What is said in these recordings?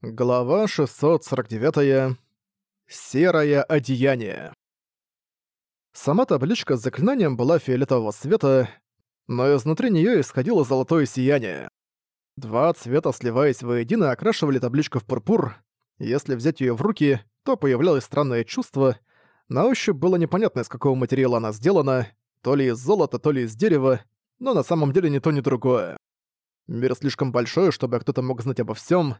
Глава 649. Серое одеяние. Сама табличка с заклинанием была фиолетового цвета, но изнутри нее исходило золотое сияние. Два цвета, сливаясь воедино, окрашивали табличку в пурпур. Если взять ее в руки, то появлялось странное чувство. На ощупь было непонятно, из какого материала она сделана, то ли из золота, то ли из дерева, но на самом деле ни то, ни другое. Мир слишком большой, чтобы кто-то мог знать обо всем.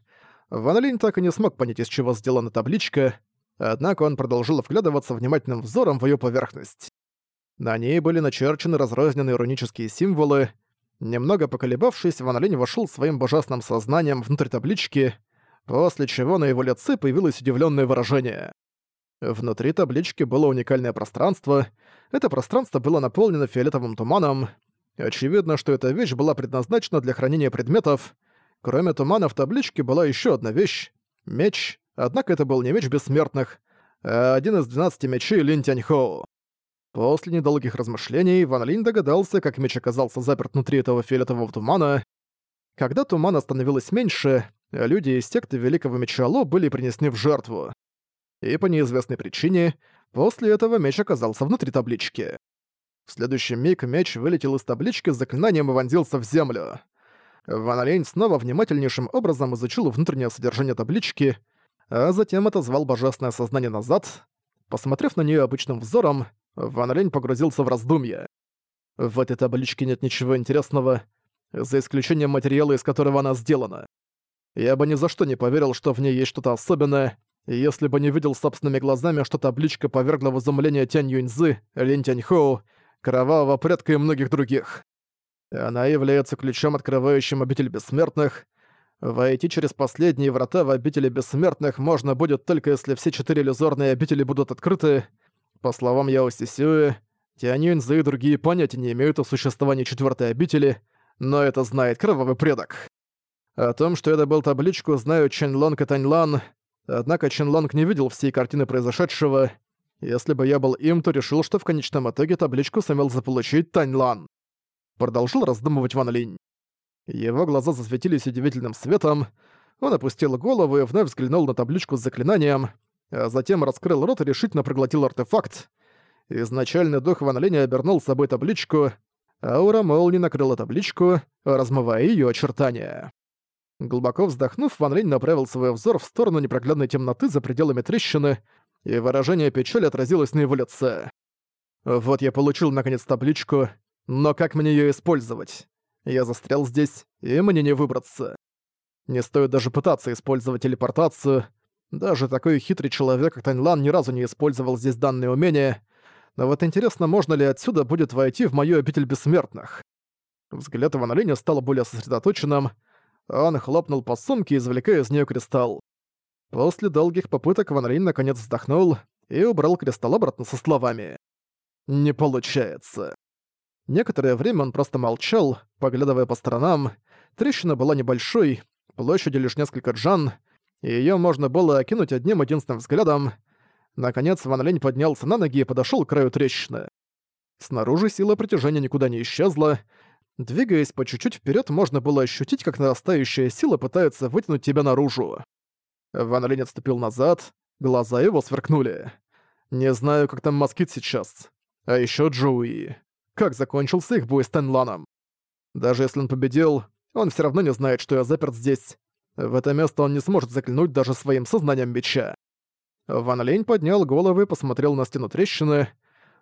Ван Линь так и не смог понять, из чего сделана табличка, однако он продолжил вглядываться внимательным взором в ее поверхность. На ней были начерчены разрозненные рунические символы. Немного поколебавшись, Ван Линь вошел своим божественным сознанием внутрь таблички, после чего на его лице появилось удивленное выражение. Внутри таблички было уникальное пространство. Это пространство было наполнено фиолетовым туманом. Очевидно, что эта вещь была предназначена для хранения предметов — Кроме тумана в табличке была еще одна вещь — меч, однако это был не меч бессмертных, а один из 12 мечей Лин Тяньхоу. После недолгих размышлений Ван Линь догадался, как меч оказался заперт внутри этого фиолетового тумана. Когда тумана становилось меньше, люди из секты Великого Меча Ло были принесены в жертву. И по неизвестной причине, после этого меч оказался внутри таблички. В следующий миг меч вылетел из таблички с заклинанием и вонзился в землю. Ван Лень снова внимательнейшим образом изучил внутреннее содержание таблички, а затем отозвал божественное сознание назад. Посмотрев на нее обычным взором, Ван Лень погрузился в раздумья. В этой табличке нет ничего интересного, за исключением материала, из которого она сделана. Я бы ни за что не поверил, что в ней есть что-то особенное, если бы не видел собственными глазами, что табличка повергла в изумление Тянь Юньзы, Лин Тяньхоу, Кровавого предка и многих других. Она является ключом, открывающим обитель бессмертных. Войти через последние врата в обители бессмертных можно будет только если все четыре иллюзорные обители будут открыты. По словам Яо Сисюэ, Тянюньзы и другие понятия не имеют о существовании четвертой обители, но это знает кровавый предок. О том, что это был табличку, знают Чен Лонг и Тань Лан, однако Чен Лонг не видел всей картины произошедшего. Если бы я был им, то решил, что в конечном итоге табличку сумел заполучить Тань Лан. Продолжил раздумывать Ван Линь. Его глаза засветились удивительным светом, он опустил голову и вновь взглянул на табличку с заклинанием, а затем раскрыл рот и решительно проглотил артефакт. Изначальный дух Ван Линя обернул с собой табличку, аура молнии накрыла табличку, размывая ее очертания. Глубоко вздохнув, Ван Линь направил свой взор в сторону непроглядной темноты за пределами трещины, и выражение печали отразилось на его лице. «Вот я получил, наконец, табличку, но как мне её использовать? Я застрял здесь, и мне не выбраться. Не стоит даже пытаться использовать телепортацию. Даже такой хитрый человек, как Таньлан, ни разу не использовал здесь данные умения. Но вот интересно, можно ли отсюда будет войти в мою обитель бессмертных? Взгляд Ивана Линя стал более сосредоточенным. Он хлопнул по сумке, извлекая из неё кристалл. После долгих попыток Ван Линь наконец вздохнул и убрал кристалл обратно со словами. «Не получается». Некоторое время он просто молчал, поглядывая по сторонам. Трещина была небольшой, площадью лишь несколько джан, и её можно было окинуть одним единственным взглядом. Наконец Ван Лень поднялся на ноги и подошёл к краю трещины. Снаружи сила притяжения никуда не исчезла. Двигаясь по чуть-чуть вперёд, можно было ощутить, как нарастающая сила пытается вытянуть тебя наружу. Ван Лень отступил назад, глаза его сверкнули. «Не знаю, как там москит сейчас. А ещё Джоуи как закончился их бой с Тенланом. Даже если он победил, он все равно не знает, что я заперт здесь. В это место он не сможет заглянуть даже своим сознанием меча. Ван Лень поднял голову и посмотрел на стену трещины.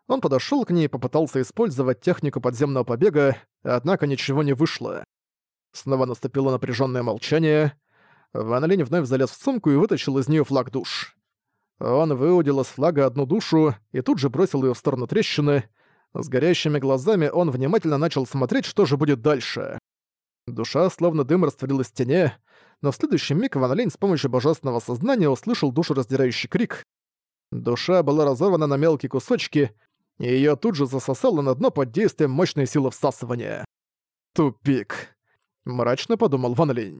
Он подошел к ней и попытался использовать технику подземного побега, однако ничего не вышло. Снова наступило напряженное молчание. Ван Лень вновь залез в сумку и вытащил из нее флаг душ. Он выудил из флага одну душу и тут же бросил ее в сторону трещины, с горящими глазами он внимательно начал смотреть, что же будет дальше. Душа, словно дым, растворилась в тени, но в следующий миг Ван Линь с помощью божественного сознания услышал душераздирающий крик. Душа была разорвана на мелкие кусочки, и её тут же засосало на дно под действием мощной силы всасывания. «Тупик», — мрачно подумал Ван Линь.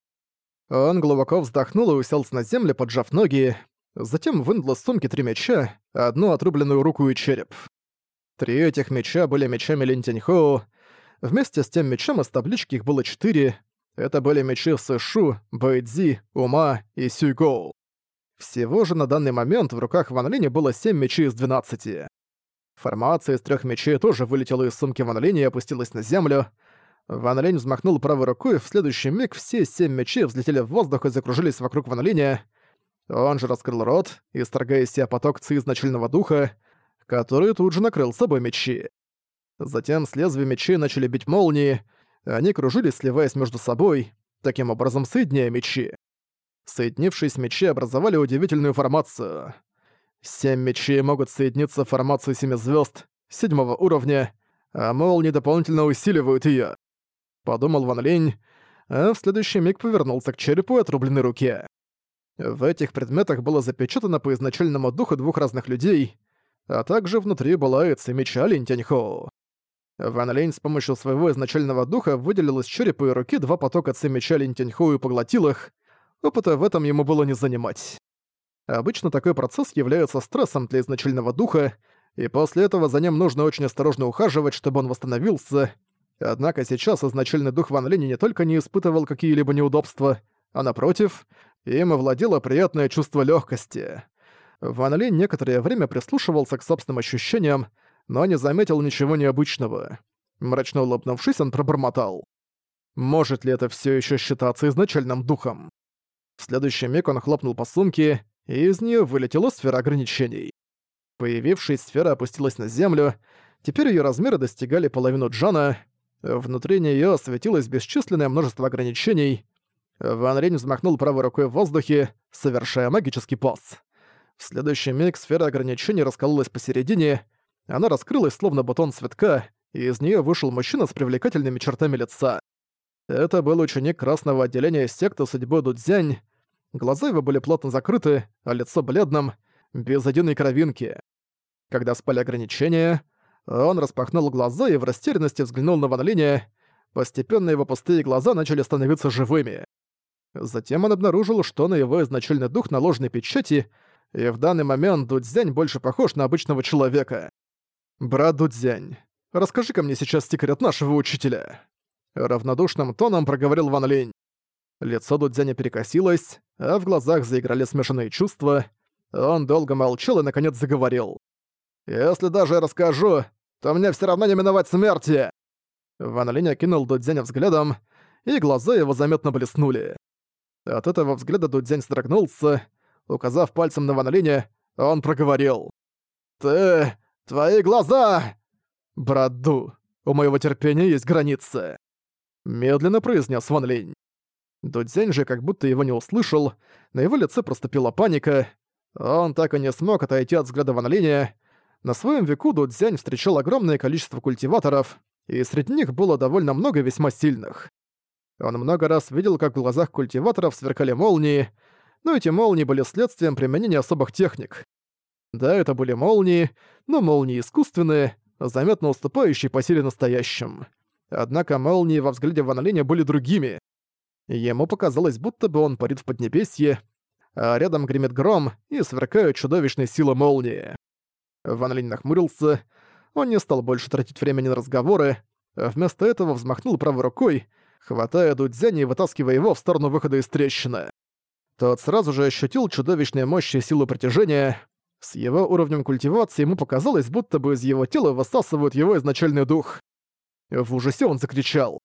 Он глубоко вздохнул и уселся на землю, поджав ноги, затем вынул из сумки три меча, одну отрубленную руку и череп. Три этих меча были мечами Линтяньхоу. Вместе с тем мечом из таблички их было четыре. Это были мечи Сэшу, Бэйдзи, Ума и Сюйгоу. Всего же на данный момент в руках Ван Линя было 7 мечей из 12. Формация из трех мечей тоже вылетела из сумки Ван Линя и опустилась на землю. Ван Линь взмахнул правой рукой, в следующий миг все семь мечей взлетели в воздух и закружились вокруг Ван Линя. Он же раскрыл рот, исторгая себя поток ци изначального духа, который тут же накрыл собой мечи. Затем с лезвия мечей начали бить молнии, они кружились, сливаясь между собой, таким образом соединяя мечи. Соединившись, мечи образовали удивительную формацию. Семь мечей могут соединиться в формацию семи звезд седьмого уровня, а молнии дополнительно усиливают ее. Подумал Ван Линь, а в следующий миг повернулся к черепу и отрубленной руке. В этих предметах было запечатано по изначальному духу двух разных людей, а также внутри была и меча Линь Тяньхоу. Ван Лень с помощью своего изначального духа выделил из черепа и руки два потока ци меча Линтяньху и поглотил их. Опыта в этом ему было не занимать. Обычно такой процесс является стрессом для изначального духа, и после этого за ним нужно очень осторожно ухаживать, чтобы он восстановился. Однако сейчас изначальный дух Ван Линя не только не испытывал какие-либо неудобства, а напротив, им овладело приятное чувство легкости. Ван Линь некоторое время прислушивался к собственным ощущениям, но не заметил ничего необычного. Мрачно улыбнувшись, он пробормотал. Может ли это все еще считаться изначальным духом? В следующий миг он хлопнул по сумке, и из нее вылетела сфера ограничений. Появившись, сфера опустилась на землю, теперь ее размеры достигали половину джана, внутри нее светилось бесчисленное множество ограничений. Ван Рень взмахнул правой рукой в воздухе, совершая магический пас. В следующий миг сфера ограничений раскололась посередине, она раскрылась, словно бутон цветка, и из нее вышел мужчина с привлекательными чертами лица. Это был ученик красного отделения секты судьбы Дудзянь. Глаза его были плотно закрыты, а лицо бледным, без единой кровинки. Когда спали ограничения, он распахнул глаза и в растерянности взглянул на Ван Линя. Постепенно его пустые глаза начали становиться живыми. Затем он обнаружил, что на его изначальный дух наложены печати, и в данный момент Дудзянь больше похож на обычного человека. «Брат Дудзянь, расскажи-ка мне сейчас секрет нашего учителя». Равнодушным тоном проговорил Ван Линь. Лицо Дудзяня перекосилось, а в глазах заиграли смешанные чувства. Он долго молчал и, наконец, заговорил. «Если даже я расскажу, то мне все равно не миновать смерти!» Ван Линь окинул Дудзяня взглядом, и глаза его заметно блеснули. От этого взгляда Дудзянь сдрогнулся. Указав пальцем на Ван он проговорил. «Ты... Твои глаза!» «Браду, у моего терпения есть границы!» Медленно произнес Ван Линь. Дудзянь же как будто его не услышал, на его лице проступила паника. Он так и не смог отойти от взгляда Ван Линя. На своем веку Дудзянь встречал огромное количество культиваторов, и среди них было довольно много весьма сильных. Он много раз видел, как в глазах культиваторов сверкали молнии, но эти молнии были следствием применения особых техник. Да, это были молнии, но молнии искусственные, заметно уступающие по силе настоящим. Однако молнии во взгляде Ван Линя были другими. Ему показалось, будто бы он парит в Поднебесье, а рядом гремит гром и сверкают чудовищные силы молнии. Ван Линь нахмурился, он не стал больше тратить времени на разговоры, вместо этого взмахнул правой рукой, хватая Дудзяня и вытаскивая его в сторону выхода из трещины. Тот сразу же ощутил чудовищные мощи силы притяжения, с его уровнем культивации ему показалось, будто бы из его тела высасывают его изначальный дух. В ужасе он закричал.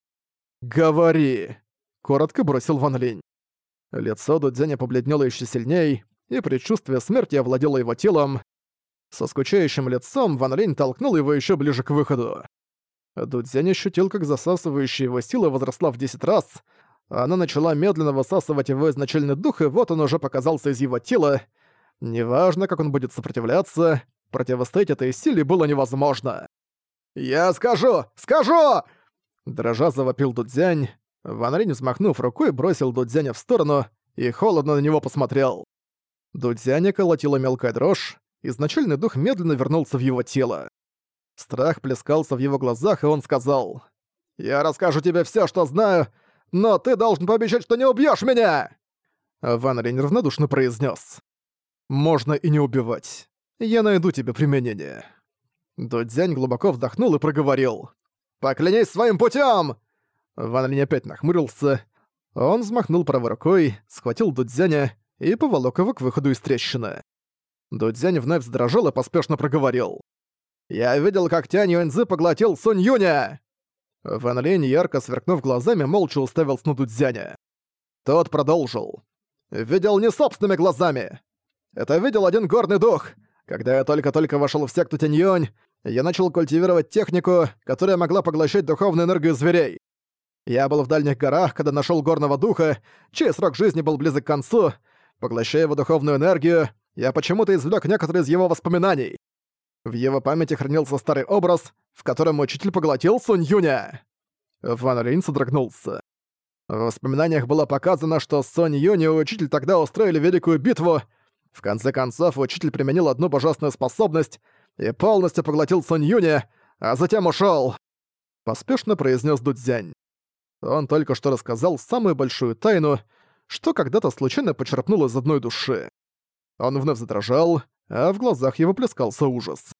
«Говори!» — коротко бросил Ван Линь. Лицо Дудзяня побледнело еще сильней, и предчувствие смерти овладело его телом. Со скучающим лицом Ван Линь толкнул его еще ближе к выходу. Дудзянь ощутил, как засасывающая его сила возросла в 10 раз. Она начала медленно высасывать его изначальный дух, и вот он уже показался из его тела, Неважно, как он будет сопротивляться, противостоять этой силе было невозможно. «Я скажу! Скажу!» Дрожа завопил Дудзянь. Ван Ринь, взмахнув рукой, бросил Дудзяня в сторону и холодно на него посмотрел. Дудзяня колотила мелкая дрожь, изначальный дух медленно вернулся в его тело. Страх плескался в его глазах, и он сказал, «Я расскажу тебе все, что знаю, но ты должен пообещать, что не убьешь меня!» Ван Ринь равнодушно произнес можно и не убивать. Я найду тебе применение». Дудзянь глубоко вздохнул и проговорил. «Поклянись своим путем! Ван Линь опять нахмурился. Он взмахнул правой рукой, схватил Дудзяня и поволок его к выходу из трещины. Дудзянь вновь задрожал и поспешно проговорил. «Я видел, как Тянь Юэньзы поглотил Сунь Юня!» Ван Линь, ярко сверкнув глазами, молча уставился на Дудзяня. Тот продолжил. «Видел не собственными глазами! Это видел один горный дух! Когда я только-только вошел в секту Тянь-Юнь, я начал культивировать технику, которая могла поглощать духовную энергию зверей. Я был в дальних горах, когда нашел горного духа, чей срок жизни был близок к концу. Поглощая его духовную энергию, я почему-то извлек некоторые из его воспоминаний. В его памяти хранился старый образ, в котором учитель поглотил Сунь Юня. Ван Линь содрогнулся. В воспоминаниях было показано, что Сонь Юнь и учитель тогда устроили великую битву. В конце концов, учитель применил одну божественную способность и полностью поглотил Сонь Юня, а затем ушел. Поспешно произнес Дудзянь. Он только что рассказал самую большую тайну, что когда-то случайно почерпнул из одной души. Он вновь задрожал, а в глазах его плескался ужас.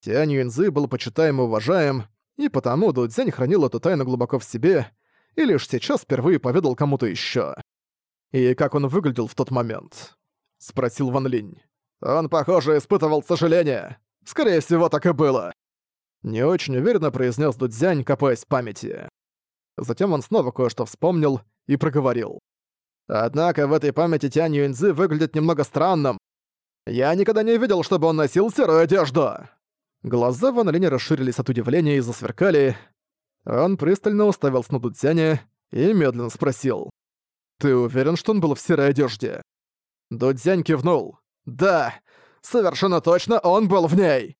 Тянь Юньзы был почитаем и уважаем, и потому Дудзянь хранил эту тайну глубоко в себе и лишь сейчас впервые поведал кому-то ещё. «И как он выглядел в тот момент?» — спросил Ван Линь. «Он, похоже, испытывал сожаление. Скорее всего, так и было». Не очень уверенно произнес Дудзянь, копаясь в памяти. Затем он снова кое-что вспомнил и проговорил. Однако в этой памяти Тянь Юньзы выглядит немного странным. Я никогда не видел, чтобы он носил серую одежду. Глаза Ван Линя расширились от удивления и засверкали. Он пристально уставился на Дудзяня и медленно спросил. «Ты уверен, что он был в серой одежде?» Дудзянь кивнул. «Да, совершенно точно он был в ней!»